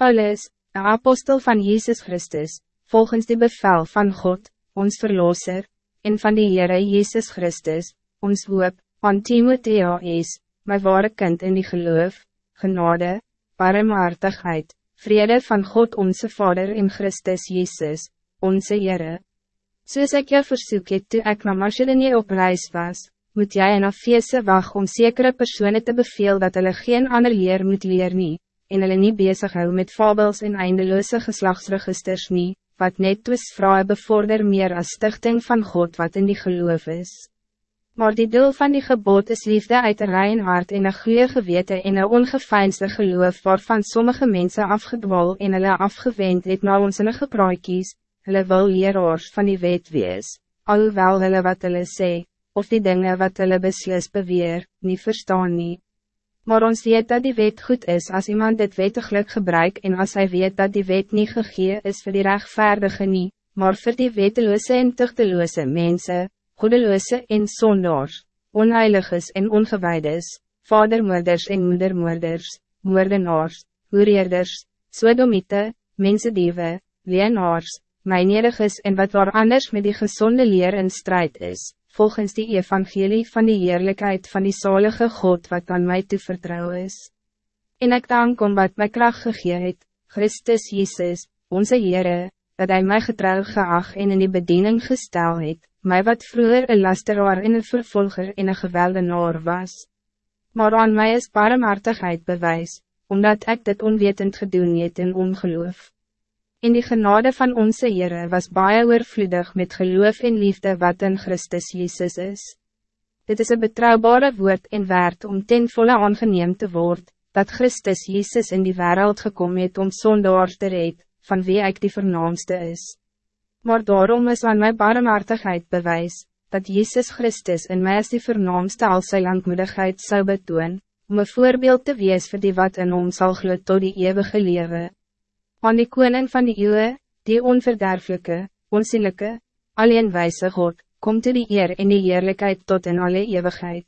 Paulus, een apostel van Jezus Christus, volgens de bevel van God, ons Verlosser, en van die Heere Jezus Christus, ons hoop, aan Timothea is, my ware kind in die geloof, genade, barmhartigheid, vrede van God onze Vader in Christus Jezus, onze Heere. Soos ek jou versoek het toe ek na Marceline op reis was, moet jij in afeese wacht om zekere personen te beveel dat hulle geen ander leer moet leer nie, en hulle nie bezig hou met fabels en eindeloze geslachtsregisters nie, wat net twis vrouwen bevorder meer als stichting van God wat in die geloof is. Maar die doel van die gebod is liefde uit een rein hart en een goede gewete en een ongefijnste geloof waarvan sommige mensen afgedwal en hulle afgewend het na ons in gepraaikies, hulle wil leraars van die wet wees, alhoewel hulle wat hulle sê, of die dingen wat hulle beslis beweer, niet verstaan nie. Maar ons weet dat die wet goed is als iemand dit wettiglijk gebruik en als hij weet dat die wet niet gegee is voor die rechtvaardige nie, maar voor die weteloze en tuchteloze mensen, goedeloze en zondaars, onheiliges en ongewijdes, vadermoorders en moedermoorders, moordenaars, hoereerders, sodomite, mensendiewe, leenaars, mijneriges en wat waar anders met die gezonde leer in strijd is, volgens die evangelie van die heerlijkheid van die zalige God wat aan mij toevertrouw is. En ik dank om wat my kracht gegee het, Christus Jezus, onze Heere, dat hij mij getrouw geacht en in die bediening gestel het, mij wat vroeger een lasteraar en een vervolger en een geweldenaar was. Maar aan mij is barmhartigheid bewijs, omdat ik dit onwetend gedoen het in ongeloof. In die genade van onze Heere was baie oorvloedig met geloof en liefde wat in Christus Jezus is. Dit is een betrouwbare woord en waard om ten volle aangeneem te worden, dat Christus Jezus in die wereld gekomen het om zondaars te red, van wie ik die vernaamste is. Maar daarom is aan my barmhartigheid bewijs, dat Jezus Christus in mij als die vernaamste al sy langmoedigheid zou betoon, om een voorbeeld te wees voor die wat in ons zal gloed tot die eeuwige leven aan die koning van die eeuwe, die onverderfelijke, onzienlijke, alleen wijze God, komt die eer en die eerlijkheid tot in alle eeuwigheid.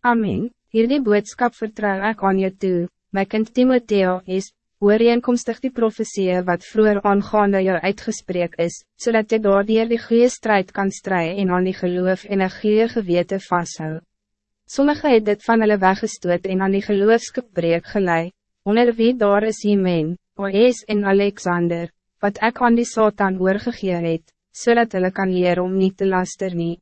Amen, hier die boodskap vertrouw ik aan je toe, my kind Timotheo is, ooreenkomstig die profetie wat vroeger aangaande jou uitgesprek is, zodat je door die die goede strijd kan strijden en aan die geloof en een goede gewete vasthou. Sommige het dit van hulle weggestoot en aan die geloofskepbreek geleid, onder wie daar is die men, Oes en Alexander, wat ik aan die Satan oorgegee het, zodat so hulle kan leren om niet te laster nie.